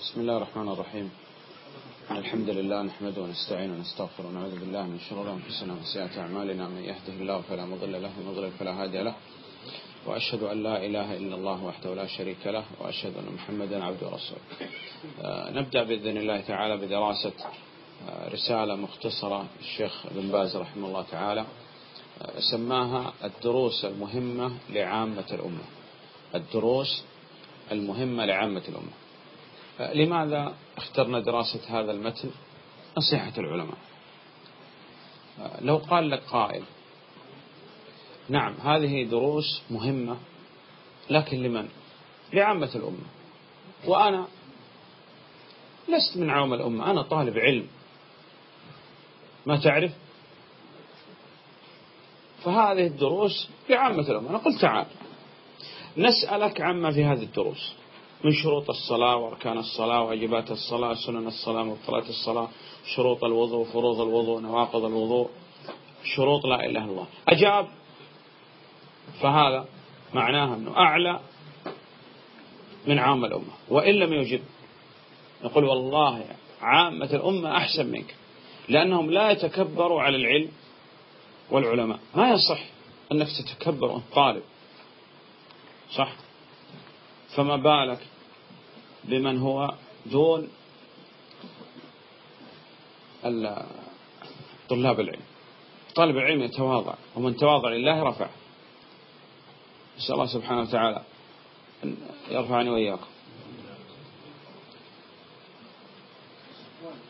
بسم الله الرحمن الرحيم. الحمد لله نحمده ونستعين ونستغفر ونعوذ بالله من شرور أنفسنا وسيئات أعمالنا. من يهده الله فلا مضل له ومن يضلل فلا هادي له. وأشهد أن لا إله إلا الله وحده لا شريك له وأشهد أن محمدا عبده ورسوله. آه، نبدأ بإذن الله تعالى بدراسة آه، رسالة مختصرة الشيخ بن باز رحمه الله تعالى. آه، سماها الدروس المهمة لعامة الأمة. الدروس المهمة لعامة الأمة. لماذا اخترنا دراسة هذا المتن؟ نصيحة العلماء. لو قال لك قائل نعم هذه دروس مهمة لكن لمن؟ لعامة الأمة. وأنا لست من عوام الأمة أنا طالب علم. ما تعرف؟ فهذه الدروس لعامة الأمة. أنا قلت تعال نسألك عما في هذه الدروس. من شروط الصلاة وأركان الصلاة واجبات الصلاة سنن الصلاة مبطلات الصلاة شروط الوضوء فروض الوضوء نواقض الوضوء شروط لا إله إلا الله. أجاب؟ فهذا معناها أنه أعلى من عام الأمة. وإن لم يجب نقول والله عامة الأمة أحسن منك لأنهم لا يتكبروا على العلم والعلماء. ما يصح أنك تتكبر أنت طالب. صح؟ فما بالك بمن هو دون طلاب العلم. طالب العلم يتواضع ومن تواضع لله رفع. نسأل الله سبحانه وتعالى أن يرفعني وإياكم.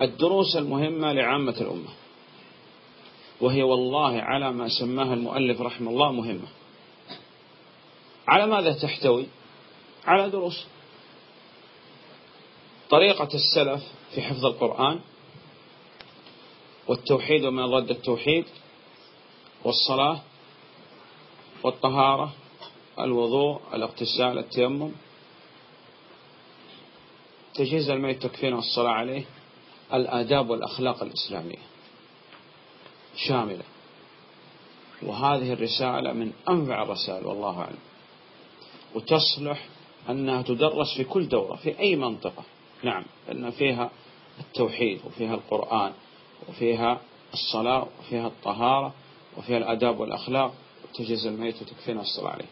الدروس المهمة لعامة الأمة. وهي والله على ما سماها المؤلف رحمه الله مهمة. على ماذا تحتوي؟ على دروس. طريقة السلف في حفظ القرآن والتوحيد وما ضد التوحيد والصلاة والطهارة الوضوء الاغتسال التيمم. تجهيز الميت تكفين والصلاة عليه. الآداب والأخلاق الإسلامية. شاملة. وهذه الرسالة من أنفع الرسائل والله أعلم. وتصلح أنها تدرس في كل دورة في أي منطقة. نعم لأن فيها التوحيد وفيها القرآن وفيها الصلاة وفيها الطهارة وفيها الأداب والأخلاق. وتجهز الميت وتكفينا الصلاة عليه.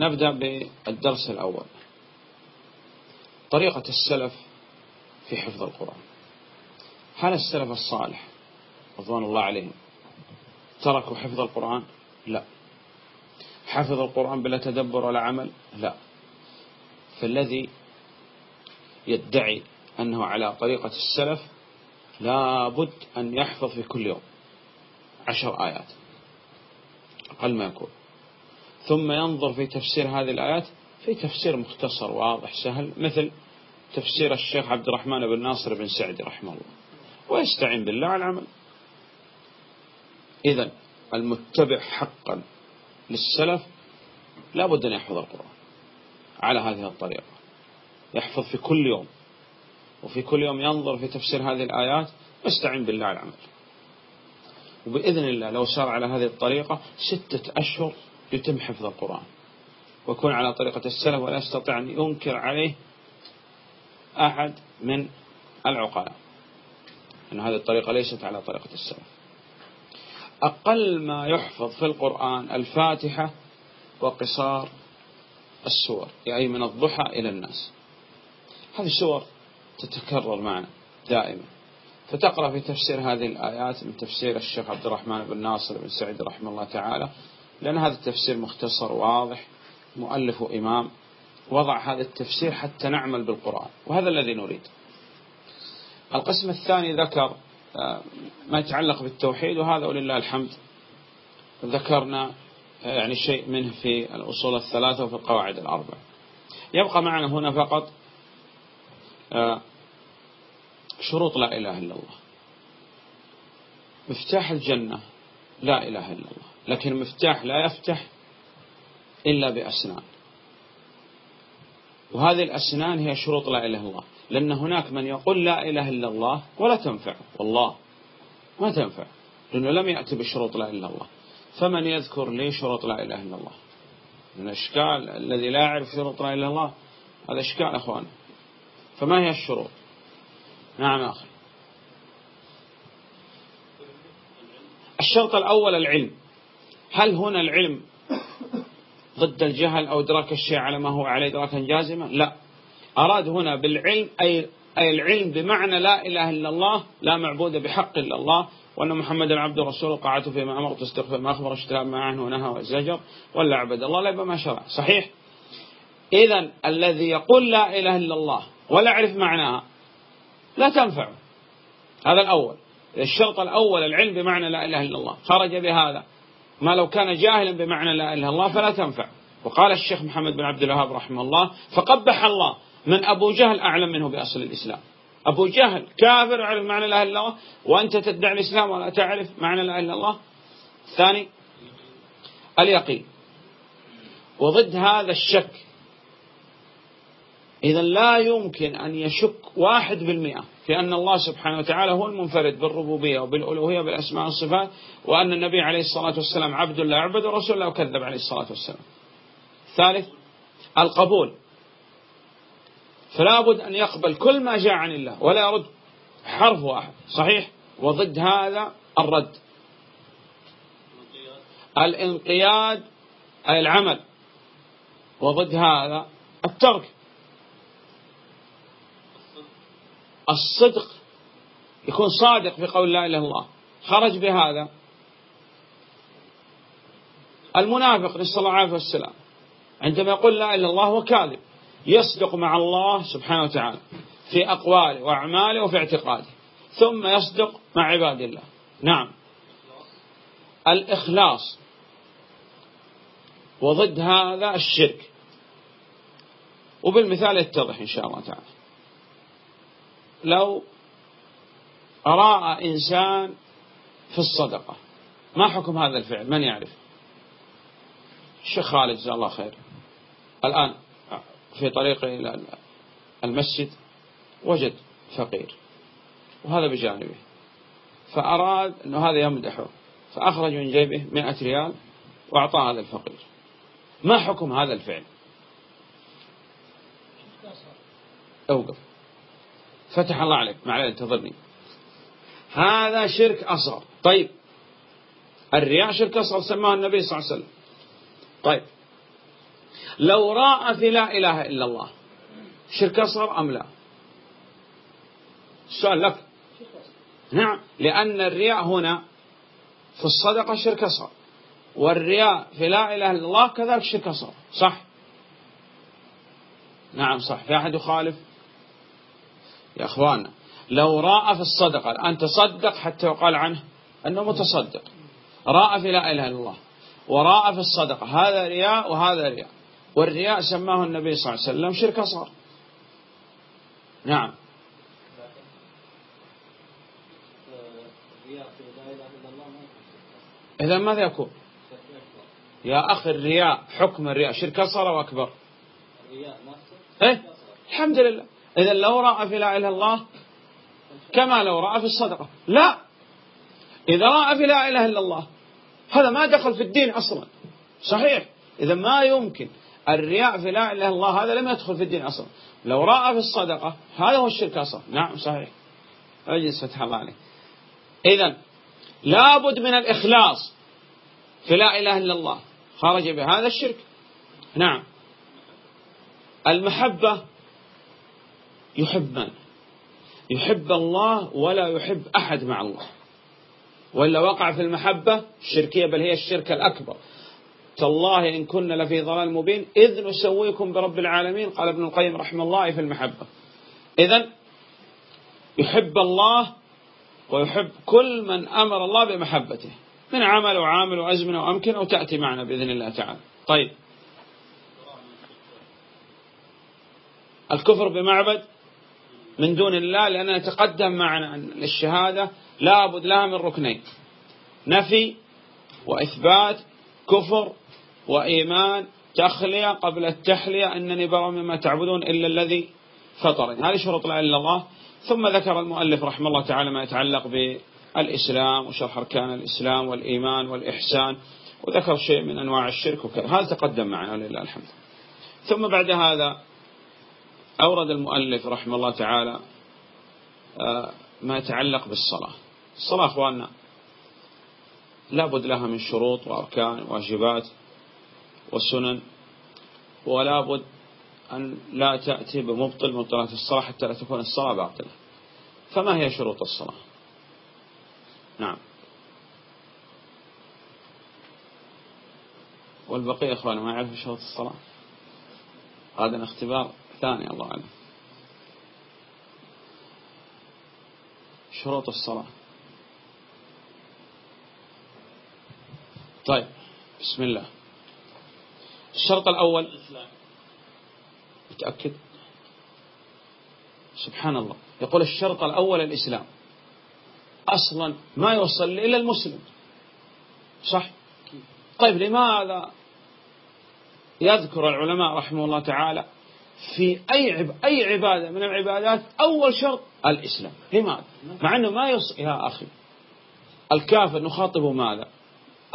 نبدأ بالدرس الأول. طريقة السلف في حفظ القرآن. هل السلف الصالح رضوان الله عليهم تركوا حفظ القرآن؟ لا. حفظ القرآن بلا تدبر ولا عمل؟ لا. فالذي يدعي أنه على طريقة السلف لابد أن يحفظ في كل يوم عشر آيات أقل ما يكون. ثم ينظر في تفسير هذه الآيات في تفسير مختصر واضح سهل مثل تفسير الشيخ عبد الرحمن بن ناصر بن سعدي رحمه الله. ويستعين بالله على العمل. إذا المتبع حقا للسلف لا بد أن يحفظ القرآن على هذه الطريقة. يحفظ في كل يوم وفي كل يوم ينظر في تفسير هذه الآيات واستعين بالله على العمل. وبإذن الله لو سار على هذه الطريقة ستة أشهر يتم حفظ القرآن. ويكون على طريقة السلف ولا يستطيع أن ينكر عليه أحد من العقلاء. أن هذه الطريقة ليست على طريقة السلف. أقل ما يحفظ في القرآن الفاتحة وقصار السور أي من الضحى إلى الناس. هذه السور تتكرر معنا دائما. فتقرأ في تفسير هذه الآيات من تفسير الشيخ عبد الرحمن بن ناصر بن سعيد رحمه الله تعالى لأن هذا التفسير مختصر واضح مؤلف إمام وضع هذا التفسير حتى نعمل بالقرآن وهذا الذي نريد. القسم الثاني ذكر ما يتعلق بالتوحيد وهذا ولله الحمد. ذكرنا يعني شيء منه في الأصول الثلاثة وفي القواعد الأربع يبقى معنا هنا فقط آه، شروط لا إله إلا الله. مفتاح الجنة لا إله إلا الله لكن المفتاح لا يفتح إلا بأسنان. وهذه الأسنان هي شروط لا إله إلا الله. لأن هناك من يقول لا إله إلا الله ولا تنفع. والله ما تنفع. لأنه لم يأتي بشروط لا إله إلا الله. فمن يذكر لي شروط لا إله إلا الله؟ من الأشكال الذي لا يعرف شروط لا إله إلا الله؟ هذا إشكال أخوان فما هي الشروط؟ نعم أخي. الشرط الأول العلم. هل هنا العلم ضد الجهل أو إدراك الشيء على ما هو عليه إدراكا جازما؟ لا. أراد هنا بالعلم أي أي العلم بمعنى لا إله إلا الله لا معبود بحق إلا الله وأن محمد عبد رسول قاعته فيما أمر تصدق ما أخبر اشتهاب ما عنه ونهى والزجر ولا عبد الله لا ما شرع. صحيح؟ إذا الذي يقول لا إله إلا الله ولا يعرف معناها لا تنفع. هذا الأول. الشرط الأول العلم بمعنى لا إله إلا الله. خرج بهذا. ما لو كان جاهلا بمعنى لا إله إلا الله فلا تنفع. وقال الشيخ محمد بن عبد الوهاب رحمه الله فقبح الله. من أبو جهل أعلم منه بأصل الإسلام. أبو جهل كافر يعرف معنى لا إله إلا الله. وأنت تدعي الإسلام ولا تعرف معنى لا إله إلا الله. الثاني اليقين. وضد هذا الشك. إذا لا يمكن أن يشك واحد بالمئة في أن الله سبحانه وتعالى هو المنفرد بالربوبية وبالألوهية وبالأسماء والصفات وأن النبي عليه الصلاة والسلام عبد لا يعبد ورسول الله وكذب عليه الصلاة والسلام. ثالث القبول. فلا بد أن يقبل كل ما جاء عن الله ولا يرد حرف واحد صحيح؟ وضد هذا الرد. الانقياد أي العمل. وضد هذا الترك. الصدق يكون صادق في قول لا إله إلا الله. خرج بهذا. المنافق نسأل الله العافية والسلام. عندما يقول لا إله إلا الله هو كاذب. يصدق مع الله سبحانه وتعالى في أقواله وأعماله وفي اعتقاده ثم يصدق مع عباد الله. نعم. الإخلاص. وضد هذا الشرك. وبالمثال يتضح إن شاء الله تعالى. لو رأى إنسان في الصدقة ما حكم هذا الفعل؟ من يعرف؟ الشيخ خالد جزاه الله خير. الآن في طريقه إلى المسجد وجد فقير وهذا بجانبه. فأراد أنه هذا يمدحه فأخرج من جيبه مئة ريال وأعطاه هذا الفقير. ما حكم هذا الفعل؟ أوقف. فتح الله عليك. معلش انتظرني. هذا شرك أصغر. طيب الرياء شرك أصغر سماه النبي صلى الله عليه وسلم. طيب لو راى في لا إله إلا الله شرك أصغر أم لا؟ السؤال لك. نعم لأن الرياء هنا في الصدقة شرك أصغر والرياء في لا إله إلا الله كذلك شرك أصغر صح؟ نعم صح. في أحد يخالف؟ يا أخوانا لو راى في الصدقة الآن تصدق حتى يقال عنه أنه متصدق راى في لا إله إلا الله وراى في الصدقة هذا رياء وهذا رياء. والرياء سماه النبي صلى الله عليه وسلم شرك أصغر. نعم. إذا ماذا يكون؟ يا أخي الرياء حكم الرياء شرك أصغر أو أكبر؟ إيه؟ الحمد لله. إذا لو رأى في لا إله إلا الله كما لو رأى في الصدقة. لا. إذا رأى في لا إله إلا الله هذا ما دخل في الدين أصلا. صحيح. إذا ما يمكن الرياء في لا إله إلا الله هذا لم يدخل في الدين أصلا. لو رأى في الصدقة هذا هو الشرك أصلا. نعم صحيح. أجلس فتح الله عليه إذا لابد من الإخلاص في لا إله إلا الله. خرج بهذا الشرك. نعم. المحبة يحب من يحب الله ولا يحب أحد مع الله. وإلا وقع في المحبة الشركية بل هي الشرك الأكبر. تالله إن كنا لفي ضلال مبين إذ نسويكم برب العالمين قال ابن القيم رحمه الله في المحبة. إذا يحب الله ويحب كل من أمر الله بمحبته. من عمل وعامل وأزمنة وأمكنة وتأتي معنا بإذن الله تعالى. طيب. الكفر بمعبد من دون الله لأننا تقدم معنا أن الشهادة لابد لها من ركنين. نفي وإثبات كفر وإيمان تخلية قبل التحلية أنني برا مما تعبدون إلا الذي فطرني. هذه شروط لا إله إلا الله. ثم ذكر المؤلف رحمه الله تعالى ما يتعلق بالإسلام وشرح أركان الإسلام والإيمان والإحسان وذكر شيء من أنواع الشرك وكذا. هذا تقدم معنا ولله الحمد. ثم بعد هذا أورد المؤلف رحمه الله تعالى آه، ما يتعلق بالصلاة. الصلاة أخواننا لابد لها من شروط وأركان وواجبات. وسنن ولا بد أن لا تأتي بمبطل مبطلات الصلاة حتى لا تكون الصلاة باطلة. فما هي شروط الصلاة؟ نعم. والبقية إخواني ما يعرف شروط الصلاة؟ هذا اختبار ثاني الله أعلم. شروط الصلاة. طيب بسم الله. الشرط الأول. متأكد؟ سبحان الله. يقول الشرط الأول الإسلام. أصلا ما يوصل إلى المسلم. صح؟ طيب لماذا يذكر العلماء رحمه الله تعالى في أي عب... أي عبادة من العبادات أول شرط؟ الإسلام. لماذا؟ مع أنه ما يص... يا أخي الكافر نخاطبه ماذا؟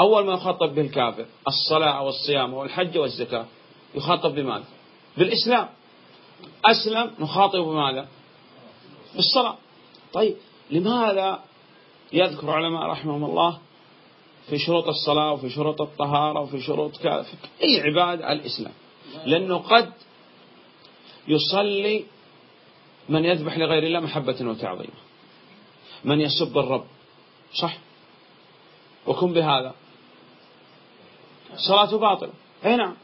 أول ما يخاطب به الكافر الصلاة والصيام والحج والزكاة. يخاطب بماذا؟ بالإسلام. أسلم نخاطب بماذا؟ بالصلاة. طيب لماذا يذكر علماء رحمهم الله في شروط الصلاة وفي شروط الطهارة وفي شروط كذا؟ أي عبادة الإسلام. لأنه قد يصلي من يذبح لغير الله محبة وتعظيما من يسب الرب. صح؟ وكن بهذا. صلاته باطلة أي نعم.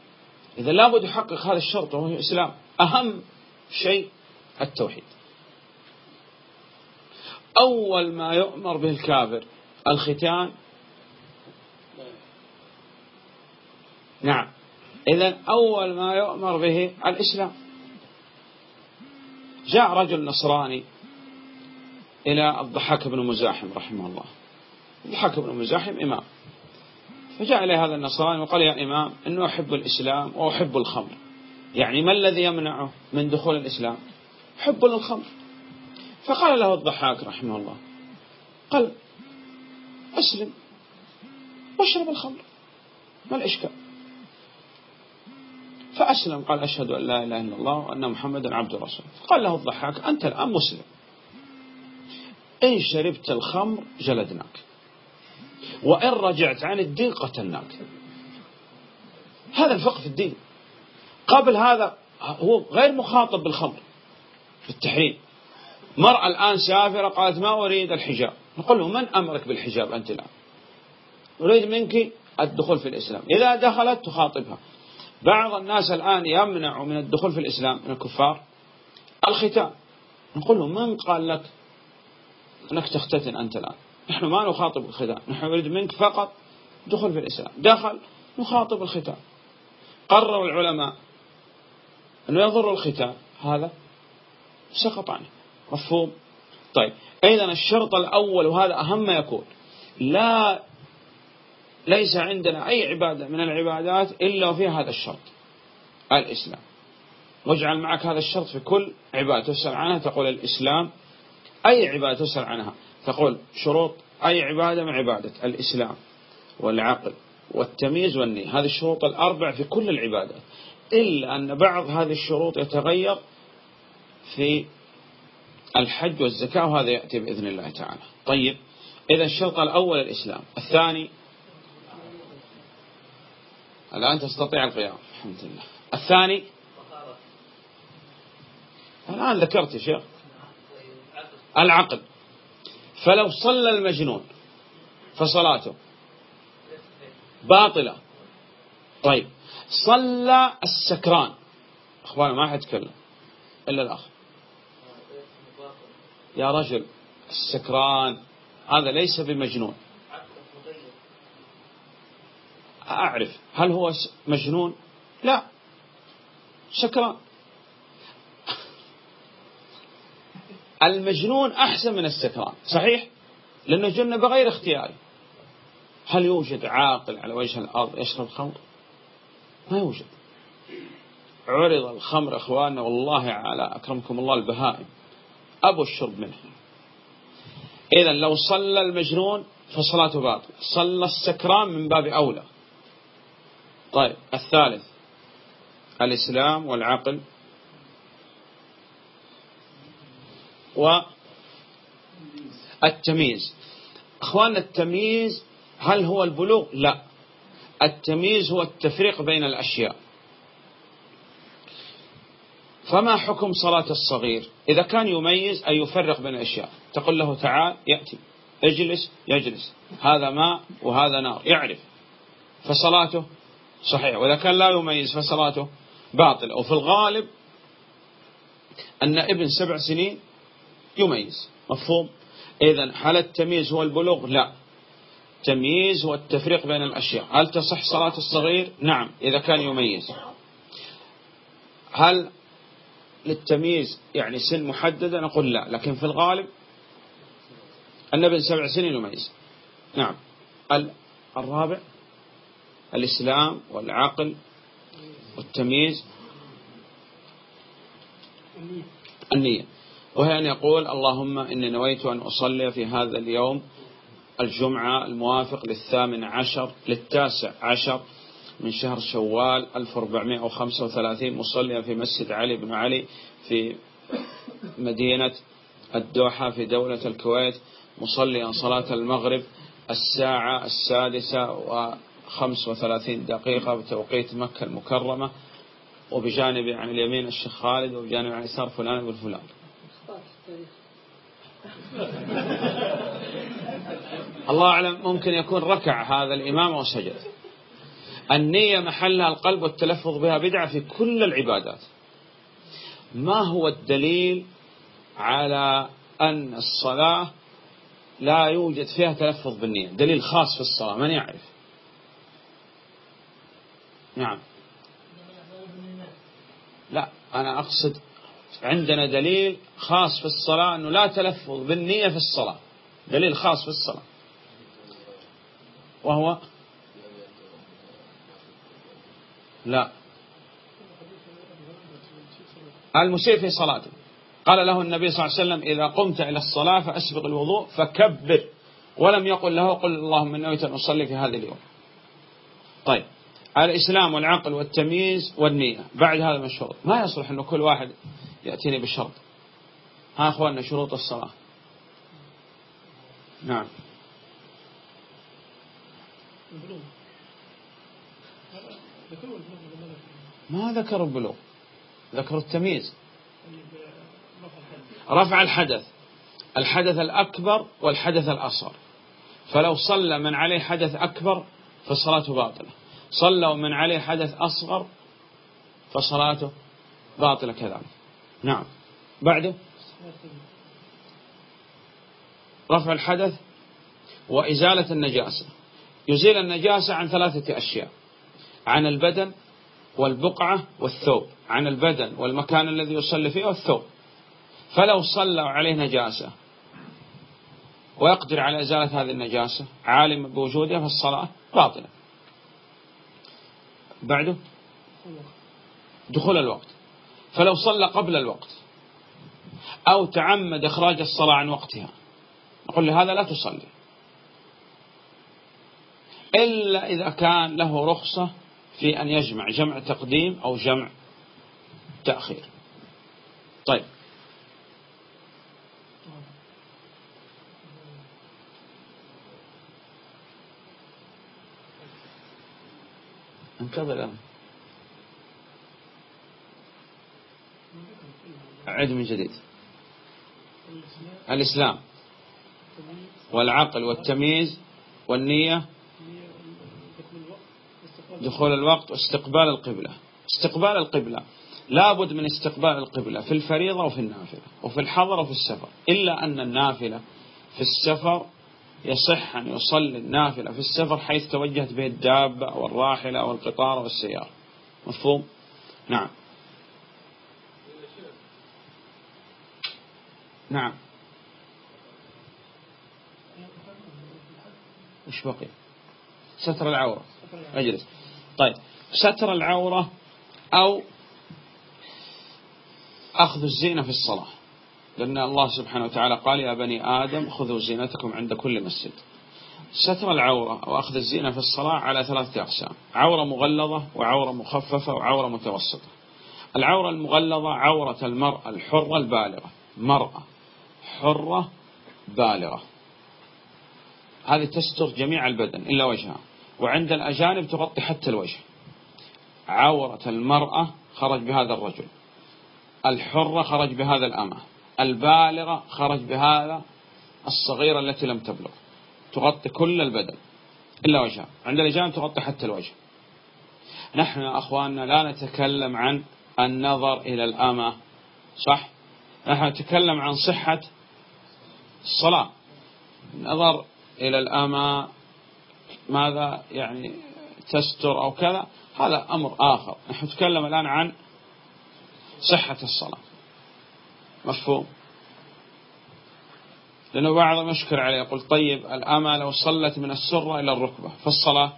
إذا لابد يحقق هذا الشرط وهو الإسلام. أهم شيء التوحيد. أول ما يؤمر به الكافر الختان. نعم. إذا أول ما يؤمر به الإسلام. جاء رجل نصراني إلى الضحاك بن مزاحم رحمه الله. الضحاك بن مزاحم إمام. فجاء إليه هذا النصراني وقال يا إمام إنه أحب الإسلام وأحب الخمر. يعني ما الذي يمنعه من دخول الإسلام؟ حب للخمر فقال له الضحاك رحمه الله قال أسلم واشرب الخمر. ما الإشكال؟ فأسلم قال أشهد أن لا إله إلا الله وأن محمدا عبد رسول قال له الضحاك أنت الآن مسلم. إن شربت الخمر جلدناك. وإن رجعت عن الدين قتلناك. هذا الفقه في الدين. قبل هذا هو غير مخاطب بالخمر في التحريم. مرأة الآن سافرة قالت ما أريد الحجاب. نقول له من أمرك بالحجاب أنت الآن؟ أريد منك الدخول في الإسلام. إذا دخلت تخاطبها. بعض الناس الآن يمنع من الدخول في الإسلام من الكفار. الختان. نقول له من قال لك أنك تختتن أنت الآن؟ نحن ما نخاطب الختان. نحن نريد منك فقط دخول في الإسلام. دخل نخاطب الختان. قرروا العلماء أنه يضر الختان. هذا سقط عنه مفهوم؟ طيب. أيضا الشرط الأول وهذا أهم ما يكون. لا ليس عندنا أي عبادة من العبادات إلا وفيها هذا الشرط. الإسلام. واجعل معك هذا الشرط في كل عبادة تسأل عنها تقول الإسلام أي عبادة تسأل عنها. تقول شروط أي عبادة من عبادة الإسلام والعقل والتمييز والنية هذه الشروط الأربع في كل العبادات إلا أن بعض هذه الشروط يتغير في الحج والزكاة وهذا يأتي بإذن الله تعالى. طيب إذا الشرط الأول الإسلام الثاني الآن تستطيع القيام الحمد لله. الثاني الآن ذكرت يا شيخ العقل. فلو صلى المجنون فصلاته. باطلة. طيب. صلى السكران. أخوانا ما حتكلم إلا الأخ. يا رجل السكران هذا ليس بمجنون. أعرف. هل هو مجنون؟ لا. سكران. المجنون أحسن من السكران صحيح؟ لأنه جن بغير اختياري هل يوجد عاقل على وجه الأرض يشرب خمر ما يوجد. عرض الخمر أخواننا والله على أكرمكم الله البهائم. أبو الشرب منه إذا لو صلى المجنون فصلاته باطل صلى السكران من باب أولى. طيب الثالث الإسلام والعقل. والتمييز أخواننا التمييز هل هو البلوغ؟ لا. التمييز هو التفريق بين الأشياء. فما حكم صلاة الصغير؟ إذا كان يميز أي يفرق بين الأشياء؟ تقول له تعال يأتي. اجلس يجلس. هذا ماء وهذا نار. يعرف. فصلاته صحيح. وإذا كان لا يميز فصلاته باطل. أو في الغالب أن ابن سبع سنين يميز. مفهوم؟ إذا هل التمييز هو البلوغ؟ لا. تمييز هو التفريق بين الأشياء. هل تصح صلاة الصغير؟ نعم إذا كان يميز. هل للتمييز يعني سن محددة نقول لا لكن في الغالب النبي سبع سنين يميز. نعم. الرابع الإسلام والعقل والتمييز. النية. وهي أن يقول اللهم إني نويت أن أصلي في هذا اليوم الجمعة الموافق للثامن عشر للتاسع عشر من شهر شوال 1435 مصليا في مسجد علي بن علي في مدينة الدوحة في دولة الكويت مصليا صلاة المغرب الساعة السادسة وخمس وثلاثين دقيقة بتوقيت مكة المكرمة وبجانب عن اليمين الشيخ خالد وبجانب عن اليسار فلان بن فلان الله أعلم ممكن يكون ركع هذا الإمام وسجد النية محلها القلب والتلفظ بها بدعة في كل العبادات. ما هو الدليل على أن الصلاة لا يوجد فيها تلفظ بالنية؟ دليل خاص في الصلاة من يعرف؟ نعم. لا أنا أقصد عندنا دليل خاص في الصلاة أنه لا تلفظ بالنية في الصلاة. دليل خاص في الصلاة. وهو لا. المسيء في صلاته. قال له النبي صلى الله عليه وسلم إذا قمت إلى الصلاة فأسبق الوضوء فكبر. ولم يقل له قل اللهم نويت أن أصلي في هذا اليوم. طيب. الإسلام والعقل والتمييز والنية. بعد هذا مشروط ما يصلح أنه كل واحد يأتيني بالشرط ها أخواننا شروط الصلاة. نعم. ما ذكر البلوغ. ذكر التمييز. رفع الحدث. الحدث الأكبر والحدث الأصغر. فلو صلى من عليه حدث أكبر فصلاته باطلة. صلى من عليه حدث أصغر فصلاته باطلة كذلك. نعم. بعده. رفع الحدث وإزالة النجاسة. يزيل النجاسة عن ثلاثة أشياء. عن البدن والبقعة والثوب. عن البدن والمكان الذي يصلي فيه والثوب. فلو صلى عليه نجاسة ويقدر على إزالة هذه النجاسة عالم بوجودها فالصلاة باطلة. بعده. دخول الوقت. فلو صلى قبل الوقت أو تعمد إخراج الصلاة عن وقتها نقول لهذا لا تصلي. إلا إذا كان له رخصة في أن يجمع جمع تقديم أو جمع تأخير. طيب. انتظر الآن أعد من جديد. الإسلام. والعقل والتمييز والنية دخول الوقت واستقبال القبلة. استقبال القبلة. لابد من استقبال القبلة في الفريضة وفي النافلة وفي الحضر وفي السفر. إلا أن النافلة في السفر يصح أن يصلي النافلة في السفر حيث توجهت به الدابة أو الراحلة أو القطار أو السيارة مفهوم؟ نعم. نعم. وش بقي؟ ستر العورة. اجلس طيب. ستر العورة أو أخذ الزينة في الصلاة. لأن الله سبحانه وتعالى قال يا بني آدم خذوا زينتكم عند كل مسجد. ستر العورة أو أخذ الزينة في الصلاة على ثلاثة أقسام. عورة مغلظة وعورة مخففة وعورة متوسطة. العورة المغلظة عورة المرأة الحرة البالغة. مرأة. حرة بالغة. هذه تستر جميع البدن إلا وجهها. وعند الأجانب تغطي حتى الوجه. عورة المرأة خرج بهذا الرجل. الحرة خرج بهذا الأمة. البالغة خرج بهذا الصغيرة التي لم تبلغ. تغطي كل البدن إلا وجهها. عند الأجانب تغطي حتى الوجه. نحن يا أخواننا لا نتكلم عن النظر إلى الأمة صح؟ نحن نتكلم عن صحة الصلاة. النظر إلى الأمة ماذا يعني تستر أو كذا هذا أمر آخر. نحن نتكلم الآن عن صحة الصلاة. مفهوم؟ لأنه بعضهم يشكر عليه يقول طيب الأمة لو صلت من السرة إلى الركبة فالصلاة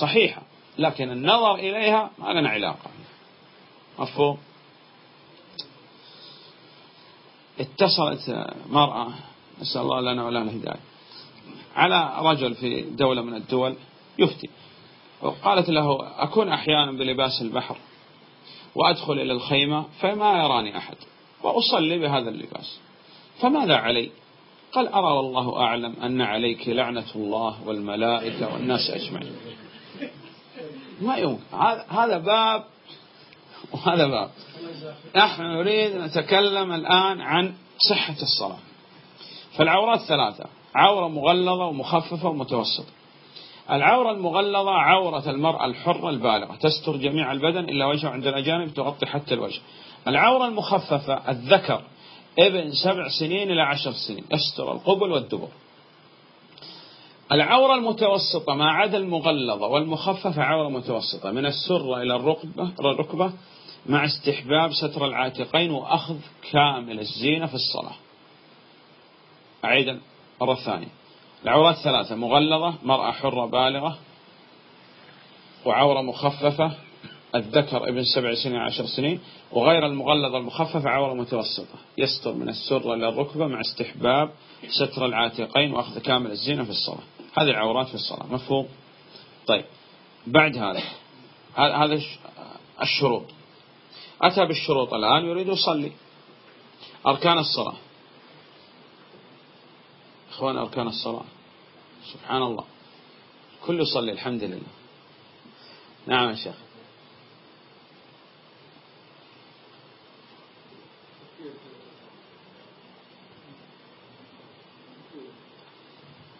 صحيحة لكن النظر إليها ما لنا علاقة. مفهوم؟ اتصلت مرأة نسأل الله لنا ولا الهداية على رجل في دولة من الدول يفتي وقالت له أكون أحيانا بلباس البحر وأدخل إلى الخيمة فما يراني أحد وأصلي بهذا اللباس. فماذا علي؟ قال أرى والله أعلم أن عليك لعنة الله والملائكة والناس أجمعين. ما يمكن هذا باب وهذا باب. نحن نريد نتكلم الآن عن صحة الصلاة. فالعورات ثلاثة عورة مغلظة ومخففة ومتوسطة. العورة المغلظة عورة المرأة الحرة البالغة تستر جميع البدن إلا وجهه عند الأجانب تغطي حتى الوجه. العورة المخففة الذكر ابن سبع سنين إلى عشر سنين يستر القبل والدبر. العورة المتوسطة ما عدا المغلظة والمخففة عورة متوسطة. من السرة إلى الركبة, الركبة مع استحباب ستر العاتقين وأخذ كامل الزينة في الصلاة. أعيد مرة ثانية. العورات ثلاثة. مغلظة مرأة حرة بالغة وعورة مخففة الذكر ابن سبع سنين عشر سنين وغير المغلظة المخففة عورة متوسطة. يستر من السرة إلى الركبة مع استحباب ستر العاتقين وأخذ كامل الزينة في الصلاة. هذه العورات في الصلاة. مفهوم؟ طيب. بعد هذا هذا الشروط. أتى بالشروط. الآن يريد يصلي. أركان الصلاة. إخوان أركان الصلاة. سبحان الله. كل يصلي الحمد لله. نعم يا شيخ.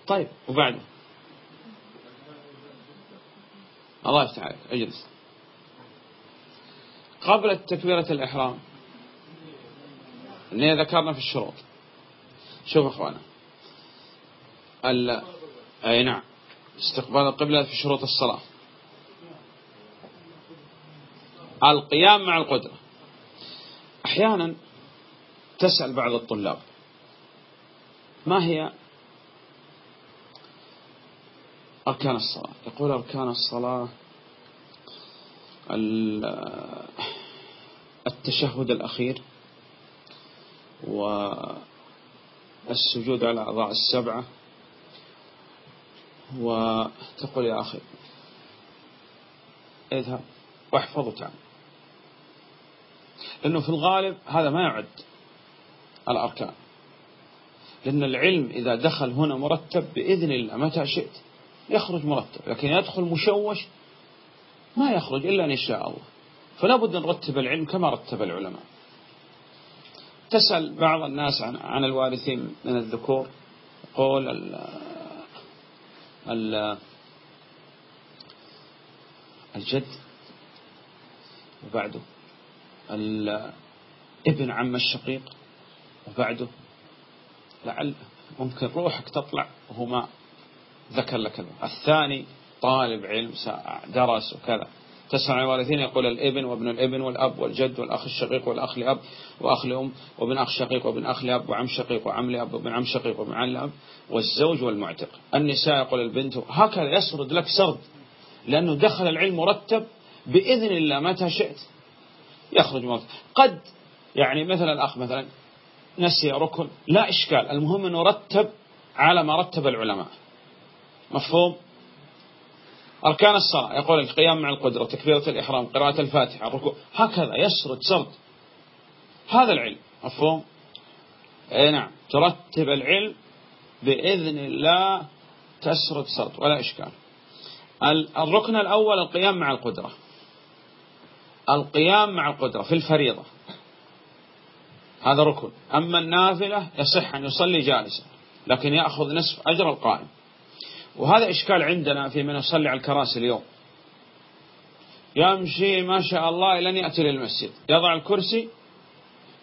طيب وبعد الله يفتح عليك. اجلس. قبل تكبيرة الإحرام. إني ذكرنا في الشروط. شوف أخوانا أي نعم. استقبال القبلة في شروط الصلاة. القيام مع القدرة. أحيانا تسأل بعض الطلاب. ما هي أركان الصلاة؟ يقول أركان الصلاة التشهد الأخير والسجود على الأعضاء السبعة وتقول يا أخي اذهب واحفظ وتعال لأنه في الغالب هذا ما يعد الأركان. لأن العلم إذا دخل هنا مرتب بإذن الله متى شئت يخرج مرتب لكن يدخل مشوش ما يخرج إلا أن يشاء الله. فلا بد أن نرتب العلم كما رتب العلماء. تسأل بعض الناس عن, عن الوارثين من الذكور. يقول الجد وبعده ابن عم الشقيق وبعده لعل ممكن روحك تطلع وهو ما ذكر لك الثاني طالب علم درس وكذا. تسمع الوارثين يقول الإبن وابن الإبن والأب والجد والأخ الشقيق والأخ لأب وأخ لأم وابن أخ شقيق وابن أخ لأب وعم شقيق وعم لأب وابن عم شقيق وابن عم لأب والزوج والمعتق. النساء يقول البنت هكذا يسرد لك سرد لأنه دخل العلم مرتب بإذن الله متى شئت. يخرج مرتب قد يعني مثل الأخ مثلا نسي ركن. لا إشكال. المهم أنه رتب على ما رتب العلماء. مفهوم؟ أركان الصلاة يقول القيام مع القدرة تكبيرة الإحرام قراءة الفاتحة الركوع هكذا يسرد سرد. هذا العلم مفهوم؟ إي نعم ترتب العلم بإذن الله تسرد سرد ولا إشكال. الركن الأول القيام مع القدرة. القيام مع القدرة في الفريضة. هذا ركن. أما النافلة يصح أن يصلي جالسا لكن يأخذ نصف أجر القائم. وهذا إشكال عندنا في من يصلي على الكراسي اليوم. يمشي ما شاء الله لن يأتي للمسجد. يضع الكرسي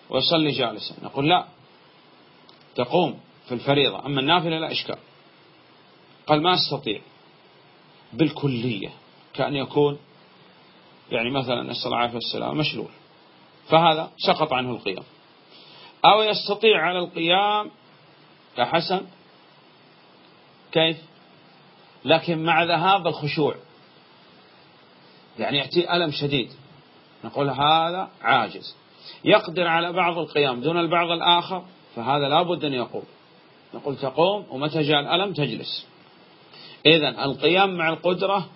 ويصلي جالسا. نقول لا. تقوم في الفريضة. أما النافلة لا إشكال. قال ما أستطيع. بالكلية. كأن يكون يعني مثلا نسأل الله مشلول. فهذا سقط عنه القيام. أو يستطيع على القيام يا حسن كيف؟ لكن مع ذهاب الخشوع. يعني يأتي ألم شديد. نقول هذا عاجز. يقدر على بعض القيام دون البعض الآخر فهذا لابد أن يقوم. نقول تقوم ومتى جاء الألم؟ تجلس. إذا القيام مع القدرة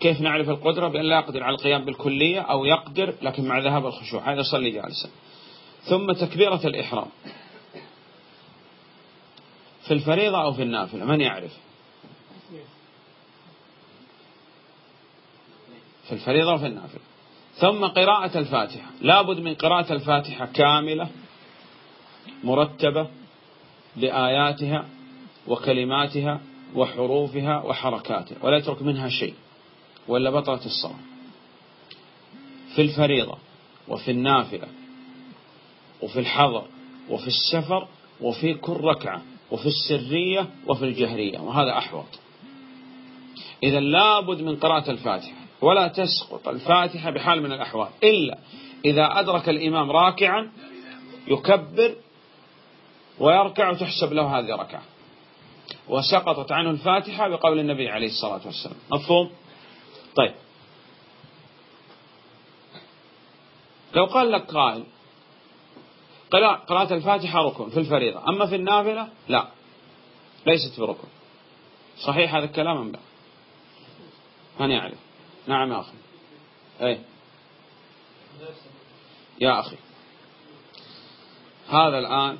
كيف نعرف القدرة؟ بأن لا يقدر على القيام بالكلية أو يقدر لكن مع ذهاب الخشوع. هذا صلي جالسا. ثم تكبيرة الإحرام. في الفريضة أو في النافلة من يعرف؟ في الفريضة وفي النافلة. ثم قراءة الفاتحة. لابد من قراءة الفاتحة كاملة مرتبة بآياتها وكلماتها وحروفها وحركاتها ولا يترك منها شيء ولا بطلت الصلاة. في الفريضة وفي النافلة وفي الحضر وفي السفر وفي كل ركعة وفي السرية وفي الجهرية وهذا أحوط. إذا لابد من قراءة الفاتحة. ولا تسقط الفاتحة بحال من الأحوال. إلا إذا أدرك الإمام راكعا يكبر ويركع وتحسب له هذه ركعة وسقطت عنه الفاتحة بقول النبي عليه الصلاة والسلام. مفهوم؟ طيب. لو قال لك قائل قراءة الفاتحة ركن في الفريضة. أما في النافلة لا. ليست بركن. صحيح هذا الكلام أم لا؟ من يعرف؟ نعم يا أخي. أي يا أخي. هذا الآن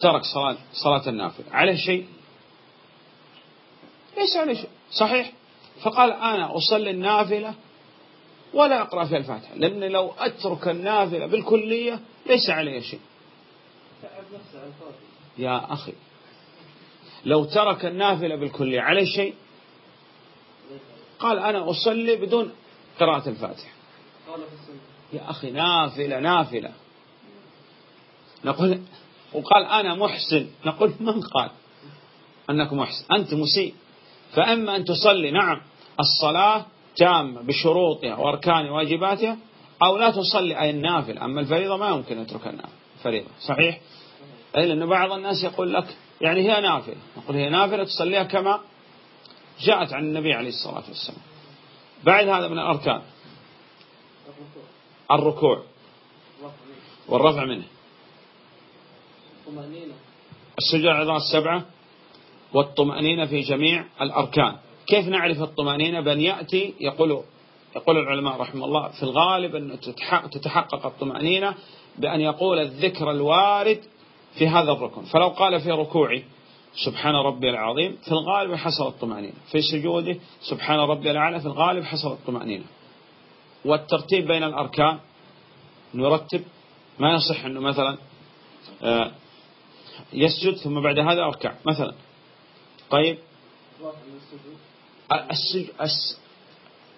ترك صلاة, صلاة النافلة. عليه شيء؟ ليس عليه شيء. صحيح؟ فقال أنا أصلي النافلة ولا أقرأ في الفاتحة لأن لو أترك النافلة بالكلية ليس علي شيء. يا أخي لو ترك النافلة بالكلية عليه شيء؟ قال أنا أصلي بدون قراءة الفاتحة. يا أخي نافلة نافلة. نقول وقال أنا محسن. نقول من قال؟ أنك محسن. أنت مسيء. فأما أن تصلي نعم الصلاة تامة بشروطها وأركان واجباتها أو لا تصلي أي النافل أما الفريضة ما يمكن أن يترك النافل فريضة. صحيح؟ أي لأن بعض الناس يقول لك يعني هي نافلة. نقول هي نافلة تصليها كما جاءت عن النبي عليه الصلاة والسلام. بعد هذا من الأركان. الركوع. والرفع منه. السجود على السبعة والطمأنينة في جميع الأركان. كيف نعرف الطمأنينة؟ بأن يأتي يقول يقول العلماء رحمه الله في الغالب أن تتحقق الطمأنينة بأن يقول الذكر الوارد في هذا الركن. فلو قال في ركوعي سبحان ربي العظيم في الغالب حصل الطمأنينة. في سجوده سبحان ربي الأعلى في الغالب حصل الطمأنينة. والترتيب بين الأركان نرتب ما يصح أنه مثلا آه، يسجد ثم بعد هذا أركع مثلا طيب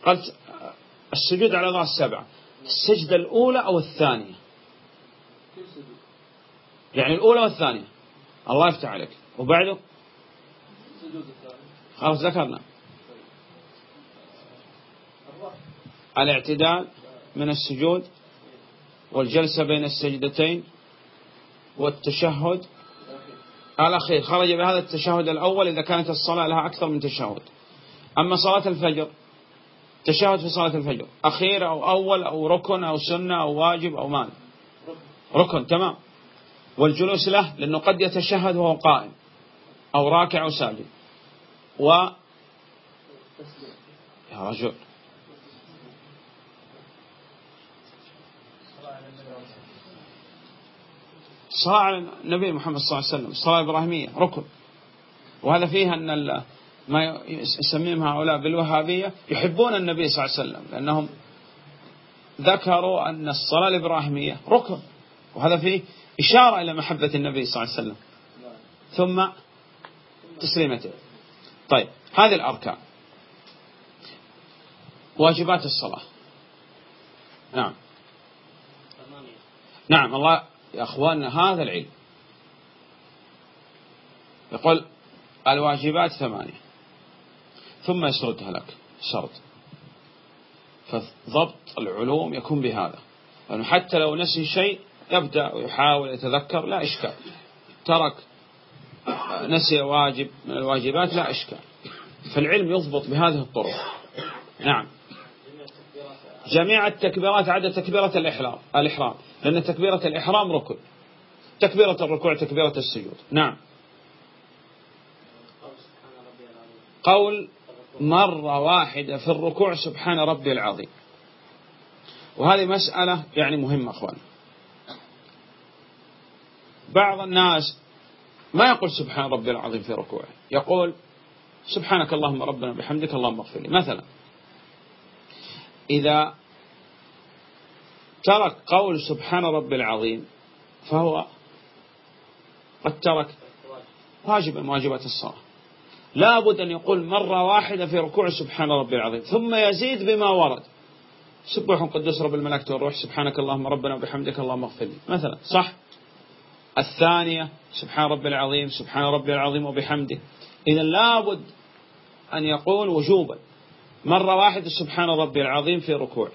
قلت السجود على ضع السبعة السجدة الأولى أو الثانية؟ يعني الأولى والثانية. الله يفتح عليك. وبعده؟ خلاص ذكرنا. الاعتدال من السجود والجلسة بين السجدتين والتشهد الأخير. خرج بهذا التشهد الأول إذا كانت الصلاة لها أكثر من تشهد. أما صلاة الفجر تشهد في صلاة الفجر. أخير أو أول أو ركن أو سنة أو واجب أو مال. ركن تمام. والجلوس له لأنه قد يتشهد وهو قائم. أو راكع أو ساجد. و يا رجل. الصلاة على النبي محمد صلى الله عليه وسلم الصلاة الإبراهيمية ركن. وهذا فيها أن ما يسميهم هؤلاء بالوهابية يحبون النبي صلى الله عليه وسلم لأنهم ذكروا أن الصلاة الإبراهيمية ركن. وهذا فيه إشارة إلى محبة النبي صلى الله عليه وسلم. ثم تسليمته. طيب هذه الأركان. واجبات الصلاة. نعم. نعم الله يا أخواننا هذا العلم. يقول الواجبات ثمانية. ثم يسردها لك شرط فضبط العلوم يكون بهذا. حتى لو نسي شيء يبدأ ويحاول يتذكر لا إشكال. ترك نسي واجب من الواجبات لا إشكال. فالعلم يضبط بهذه الطرق. نعم. جميع التكبيرات عدا تكبيرة الإحرام الإحرام. لأن تكبيرة الإحرام ركن. تكبيرة الركوع تكبيرة السجود. نعم. قول مرة واحدة في الركوع سبحان ربي العظيم. وهذه مسألة يعني مهمة أخوان. بعض الناس ما يقول سبحان ربي العظيم في ركوعه. يقول سبحانك اللهم ربنا بحمدك اللهم اغفر لي. مثلا إذا ترك قول سبحان ربي العظيم فهو قد ترك واجب من واجبات الصلاة. لا بد أن يقول مرة واحدة في ركوع سبحان ربي العظيم ثم يزيد بما ورد. سبح قدس رب الملائكة والروح سبحانك اللهم ربنا وبحمدك اللهم اغفر لي. مثلا صح؟ الثانية سبحان ربي العظيم سبحان ربي العظيم وبحمده. إذا لابد أن يقول وجوبا. مرة واحدة سبحان ربي العظيم في ركوعه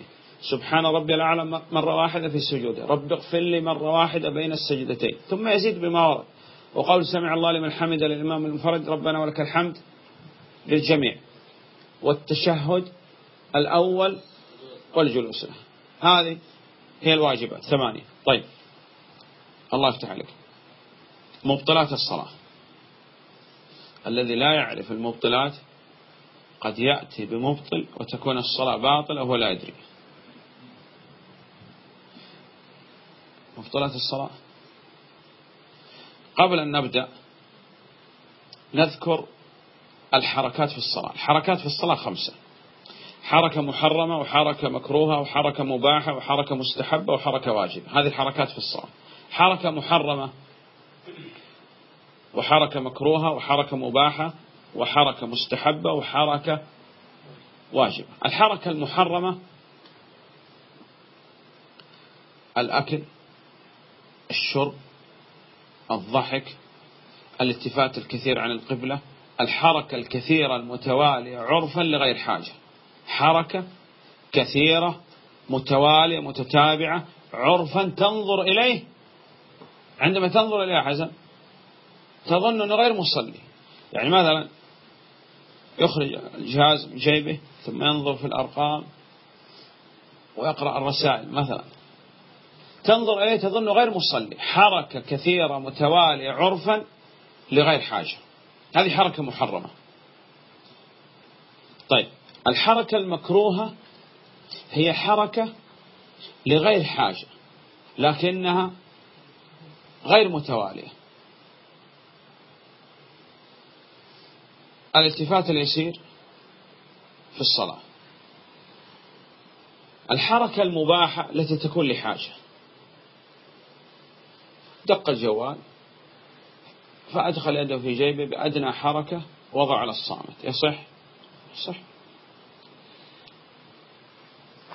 سبحان ربي الأعلى مرة واحدة في سجوده. رب اغفر لي مرة واحدة بين السجدتين. ثم يزيد بما ورد. وقول سمع الله لمن حمد للإمام المنفرد ربنا ولك الحمد للجميع. والتشهد الأول والجلوس هذه هي الواجبات. ثمانية. طيب. الله يفتح عليك. مبطلات الصلاة. الذي لا يعرف المبطلات قد يأتي بمبطل وتكون الصلاة باطلة وهو لا يدري. مبطلات الصلاة. قبل أن نبدأ نذكر الحركات في الصلاة. الحركات في الصلاة خمسة. حركة محرمة وحركة مكروهة وحركة مباحة وحركة مستحبة وحركة واجبة. هذه الحركات في الصلاة. حركة محرمة وحركة مكروهة وحركة مباحة وحركة مستحبة وحركة واجبة. الحركة المحرمة الأكل الشرب الضحك الالتفات الكثير عن القبلة الحركة الكثيرة المتوالية عرفا لغير حاجة. حركة كثيرة متوالية متتابعة عرفا تنظر إليه عندما تنظر إليه حسن تظن أنه غير مصلي. يعني مثلا يخرج الجهاز من جيبه ثم ينظر في الأرقام ويقرأ الرسائل مثلا. تنظر إليه تظن غير مصلي. حركة كثيرة متوالية عرفا لغير حاجة. هذه حركة محرمة. طيب الحركة المكروهة هي حركة لغير حاجة لكنها غير متوالية. الالتفات اليسير في الصلاة. الحركة المباحة التي تكون لحاجة. دق الجوال فأدخل يده في جيبه بأدنى حركة وضع على الصامت. يصح؟ صح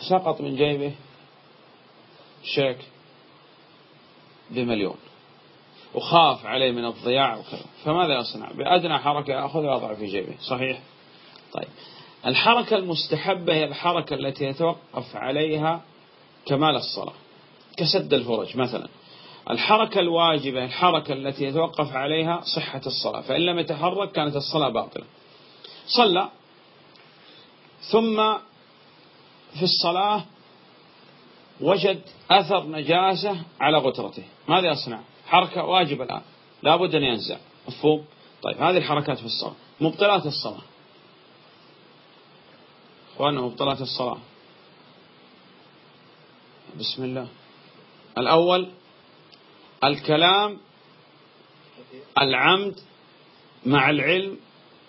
سقط من جيبه شيك بمليون. وخاف عليه من الضياع وكذا. فماذا يصنع؟ بأدنى حركة يأخذ ويضع في جيبه. صحيح؟ طيب. الحركة المستحبة هي الحركة التي يتوقف عليها كمال الصلاة. كسد الفرج مثلا. الحركة الواجبة الحركة التي يتوقف عليها صحة الصلاة. فإن لم يتحرك كانت الصلاة باطلة. صلى. ثم في الصلاة وجد أثر نجاسة على غترته. ماذا يصنع؟ حركة واجبة الآن لابد أن ينزع. مفهوم؟ طيب هذه الحركات في الصلاة. مبطلات الصلاة. أخوانا مبطلات الصلاة. بسم الله. الأول الكلام العمد مع العلم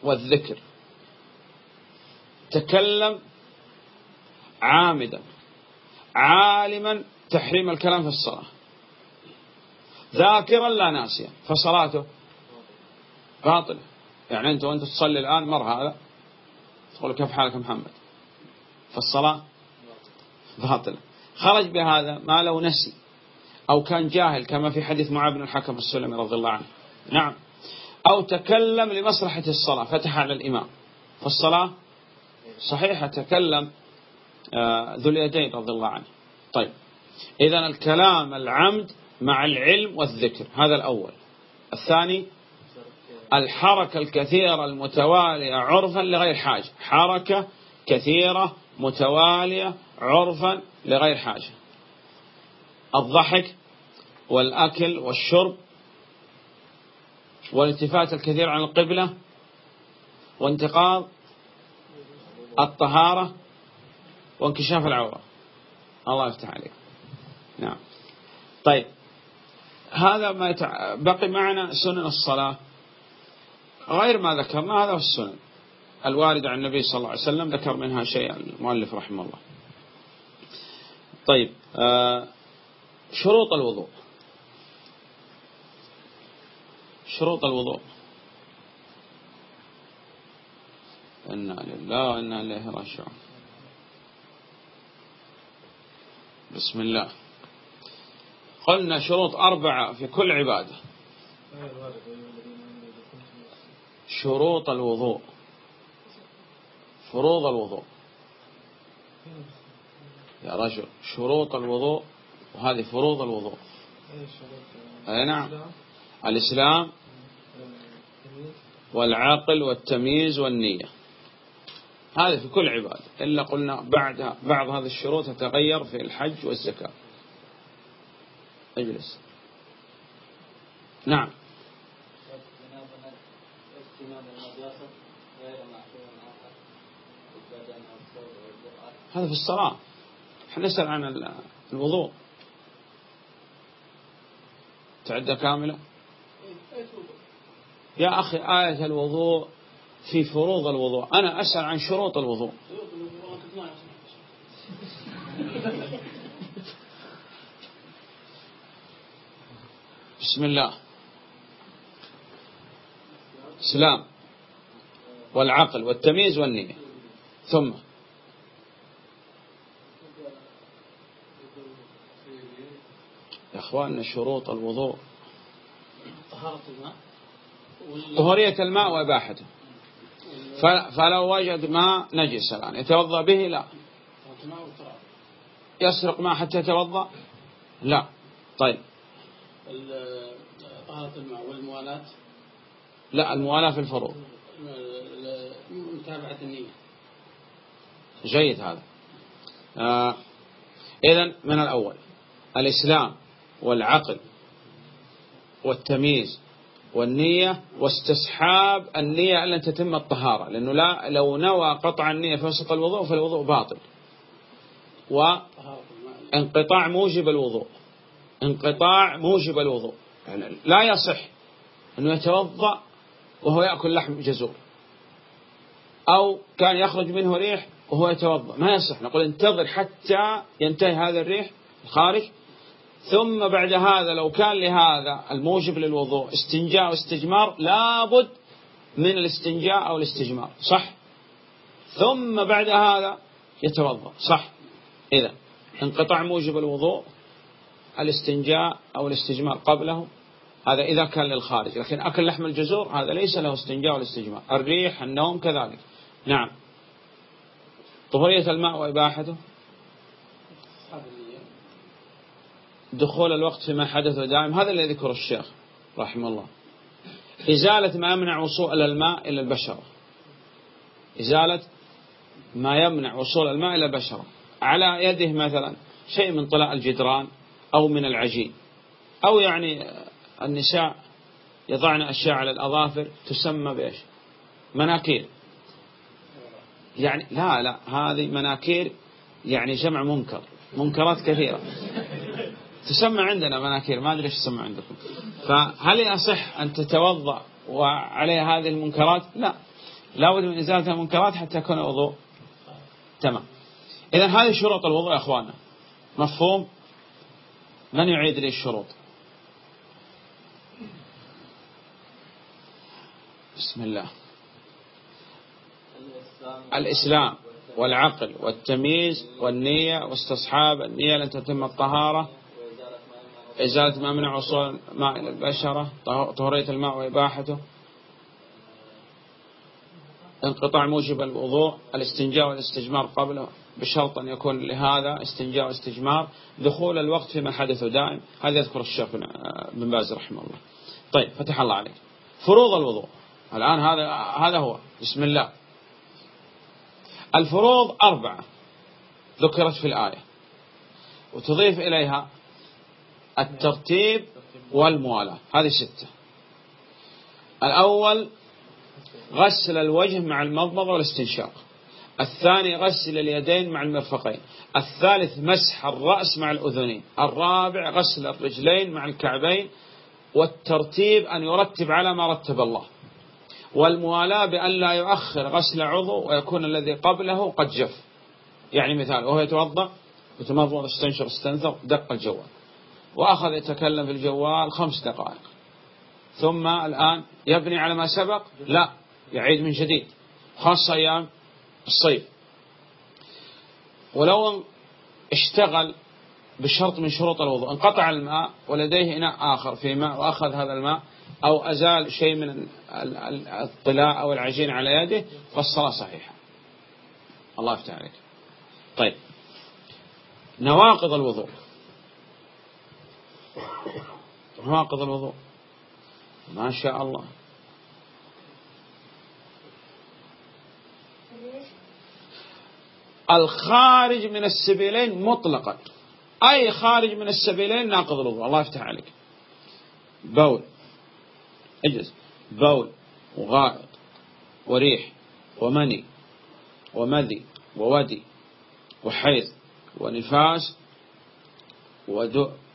والذكر. تكلم عامدا. عالما تحريم الكلام في الصلاة. ذاكرا لا ناسيا فصلاته باطلة. يعني أنت وأنت تصلي الآن مر هذا؟ تقول كيف حالك محمد؟ فالصلاة باطلة. خرج بهذا ما لو نسي أو كان جاهل كما في حديث معاذ بن الحكم السلمي رضي الله عنه. نعم. أو تكلم لمصلحة الصلاة فتح على الإمام. فالصلاة صحيحة تكلم آه، ذو اليدين رضي الله عنه. طيب. إذا الكلام العمد مع العلم والذكر. هذا الأول. الثاني الحركة الكثيرة المتوالية عرفا لغير حاجة. حركة كثيرة متوالية عرفا لغير حاجة. الضحك والأكل والشرب والالتفات الكثير عن القبلة وانتقاض الطهارة وانكشاف العورة. الله يفتح عليك. نعم. طيب. هذا ما يتع... بقي معنا سنن الصلاة. غير ما ذكرنا هذا هو السنن. الواردة عن النبي صلى الله عليه وسلم ذكر منها شيء المؤلف رحمه الله. طيب آه شروط الوضوء. شروط الوضوء. إنا لله وإنا إليه راجعون. بسم الله. قلنا شروط أربعة في كل عبادة. شروط الوضوء. فروض الوضوء. يا رجل شروط الوضوء وهذه فروض الوضوء. أي نعم. الإسلام والعقل والتمييز والنية. هذا في كل عبادة. إلا قلنا بعد بعض هذه الشروط تتغير في الحج والزكاة. اجلس. نعم. هذا في الصلاة. إحنا نسأل عن الوضوء. تعدة كاملة. يا أخي آية الوضوء في فروض الوضوء. أنا أسأل عن شروط الوضوء. بسم الله. الإسلام والعقل والتمييز والنية. ثم. يا أخواننا شروط الوضوء. طهارة الماء الماء وإباحته فلو وجد ماء نجس الآن. يتوضأ به؟ لا. يسرق ماء حتى يتوضأ؟ لا. طيب. طهارة الماء والموالاة لا الموالاة في الفروض متابعة النية. جيد هذا. آه إذن من الأول الإسلام والعقل والتمييز والنية واستصحاب النية أن تتم الطهارة لأنه لا لو نوى قطع النية في وسط الوضوء فالوضوء باطل. وانقطاع موجب الوضوء. انقطاع موجب الوضوء. يعني لا يصح أنه يتوضأ وهو يأكل لحم جزور. أو كان يخرج منه ريح وهو يتوضأ. ما يصح. نقول انتظر حتى ينتهي هذا الريح الخارج. ثم بعد هذا لو كان لهذا الموجب للوضوء استنجاء واستجمار لابد من الاستنجاء أو الاستجمار. صح؟ ثم بعد هذا يتوضأ. صح. إذا انقطاع موجب الوضوء الاستنجاء أو الاستجمار قبله هذا إذا كان للخارج. لكن أكل لحم الجزور هذا ليس له استنجاء ولا استجمار. الريح النوم كذلك. نعم. طهورية الماء وإباحته. دخول الوقت فيما حدث دائم. هذا الذي ذكر الشيخ رحمه الله. إزالة ما يمنع وصول الماء إلى البشرة إزالة ما يمنع وصول الماء إلى البشرة على يده مثلا شيء من طلاء الجدران. أو من العجين. أو يعني النساء يضعن أشياء على الأظافر تسمى بإيش؟ مناكير. يعني لا لا هذه مناكير يعني جمع منكر منكرات كثيرة. تسمى عندنا مناكير ما أدري إيش تسمى عندكم. فهل يصح أن تتوضأ وعليها هذه المنكرات؟ لا. لابد من إزالة المنكرات حتى يكون الوضوء تمام. إذا هذه شروط الوضوء يا أخوانا مفهوم؟ من يعيد لي الشروط؟ بسم الله. الإسلام والعقل والتمييز والنية واستصحاب النية لن تتم الطهارة. إزالة ما منع وصول الماء إلى البشرة. طهورية الماء وإباحته. انقطاع موجب الوضوء. الاستنجاء والاستجمار قبله بشرط أن يكون لهذا استنجاء واستجمار دخول الوقت فيما حدث دائم. هذا يذكر الشيخ بن باز رحمه الله. طيب فتح الله عليك. فروض الوضوء. الآن هذا هذا هو. بسم الله. الفروض أربعة. ذكرت في الآية. وتضيف إليها الترتيب والموالاة. هذه ستة. الأول غسل الوجه مع المضمضة والاستنشاق. الثاني غسل اليدين مع المرفقين. الثالث مسح الرأس مع الأذنين. الرابع غسل الرجلين مع الكعبين. والترتيب أن يرتب على ما رتب الله. والموالاة بأن لا يؤخر غسل عضو ويكون الذي قبله قد جف. يعني مثال وهو يتوضأ يتمضمض استنشق استنثر دق الجوال. وأخذ يتكلم في الجوال خمس دقائق. ثم الآن يبني على ما سبق؟ لا يعيد من جديد. خاصة أيام الصيف ولو اشتغل بشرط من شروط الوضوء انقطع الماء ولديه إناء آخر في ماء وأخذ هذا الماء أو أزال شيء من الطلاء أو العجين على يده فالصلاة صحيحة. الله يفتح عليك. طيب. نواقض الوضوء. نواقض الوضوء. ما شاء الله. الخارج من السبيلين مطلقا. أي خارج من السبيلين ناقض الوضوء. الله يفتح عليك. بول. اجلس. بول. وغائط. وريح. ومني. ومذي. وودي. وحيض. ونفاس.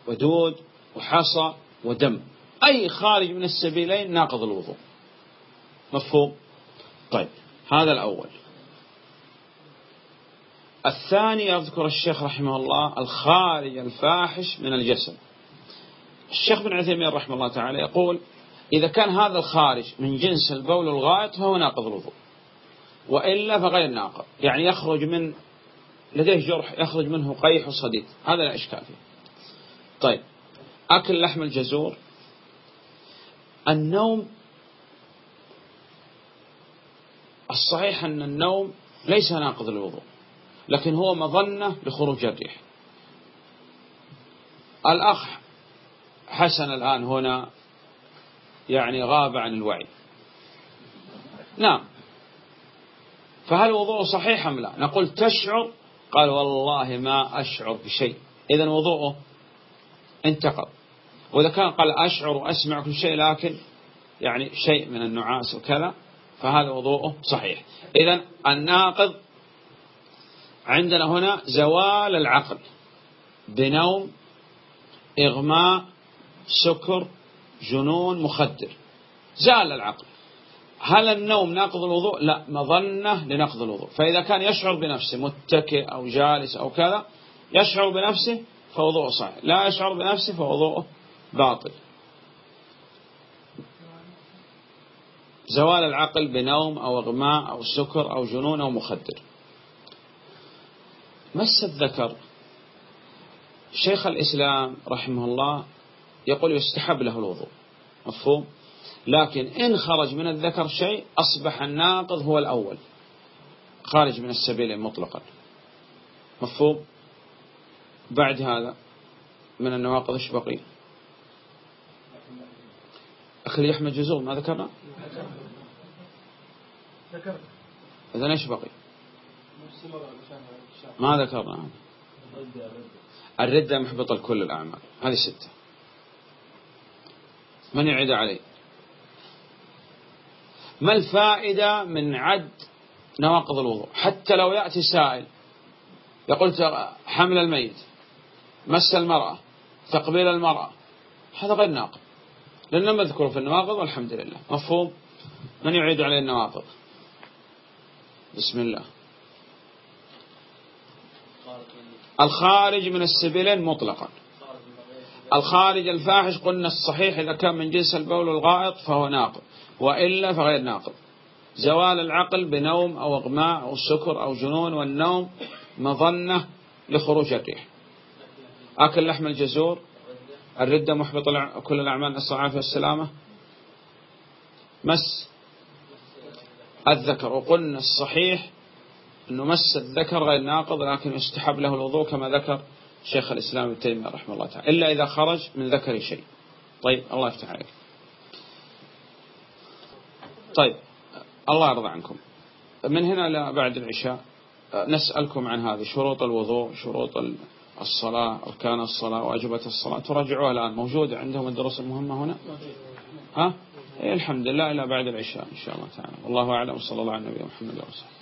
ودود. وحصى. ودم. أي خارج من السبيلين ناقض الوضوء. مفهوم؟ طيب. هذا الأول. الثاني يذكر الشيخ رحمه الله الخارج الفاحش من الجسد الشيخ بن عثيمين رحمه الله تعالى يقول إذا كان هذا الخارج من جنس البول الغائط فهو ناقض الوضوء وإلا فغير ناقض. يعني يخرج من لديه جرح يخرج منه قيح وصديد. هذا لا إشكال فيه. طيب أكل لحم الجزور. النوم الصحيح أن النوم ليس ناقض الوضوء. لكن هو مظنة لخروج الريح. الأخ حسن الآن هنا يعني غاب عن الوعي. نعم. فهل وضوءه صحيح أم لا؟ نقول تشعر. قال والله ما أشعر بشيء. إذا وضوءه انتقض. وإذا كان قال أشعر وأسمع كل شيء لكن يعني شيء من النعاس وكذا فهذا وضوءه صحيح. إذا الناقض عندنا هنا زوال العقل بنوم إغماء سكر جنون مخدر. زال العقل. هل النوم ناقض الوضوء؟ لا مظنة لنقض الوضوء. فإذا كان يشعر بنفسه متكئ أو جالس أو كذا يشعر بنفسه فوضوءه صحيح. لا يشعر بنفسه فوضوءه باطل. زوال العقل بنوم أو إغماء أو سكر أو جنون أو مخدر. مس الذكر. شيخ الإسلام رحمه الله يقول يستحب له الوضوء. مفهوم؟ لكن إن خرج من الذكر شيء أصبح الناقض هو الأول. خارج من السبيل مطلقا. مفهوم؟ بعد هذا من النواقض إيش بقي؟ لحم الجزور ما ذكرنا؟ إذا إيش بقي؟ ما ذكرنا الردة محبطة لكل الأعمال. هذه ستة. من يعيد علي؟ ما الفائدة من عد نواقض الوضوء؟ حتى لو يأتي سائل يقول حمل الميت مس المرأة تقبيل المرأة. هذا غير ناقض. لأن لم نذكره في النواقض والحمد لله. مفهوم؟ من يعيد عليه النواقض؟ بسم الله. الخارج من السبيلين مطلقا. الخارج الفاحش قلنا الصحيح إذا كان من جنس البول والغائط فهو ناقض وإلا فغير ناقض. زوال العقل بنوم أو إغماء أو سكر أو جنون والنوم مظنة لخروج الريح. أكل لحم الجزور الردة محبط كل الأعمال نسأل العافية والسلامة. مس الذكر وقلنا الصحيح أنه مس الذكر غير ناقض لكن يستحب له الوضوء كما ذكر شيخ الإسلام ابن تيمية رحمه الله تعالى. إلا إذا خرج من ذكر شيء. طيب الله يفتح عليك. طيب الله يرضى عنكم. من هنا إلى بعد العشاء نسألكم عن هذه شروط الوضوء شروط الصلاة أركان الصلاة واجبة الصلاة. تراجعوها الآن. موجودة عندهم الدروس المهمة هنا؟ ها؟ إيه الحمد لله إلى بعد العشاء إن شاء الله تعالى. والله أعلم. وصلى الله على النبي محمد وسلم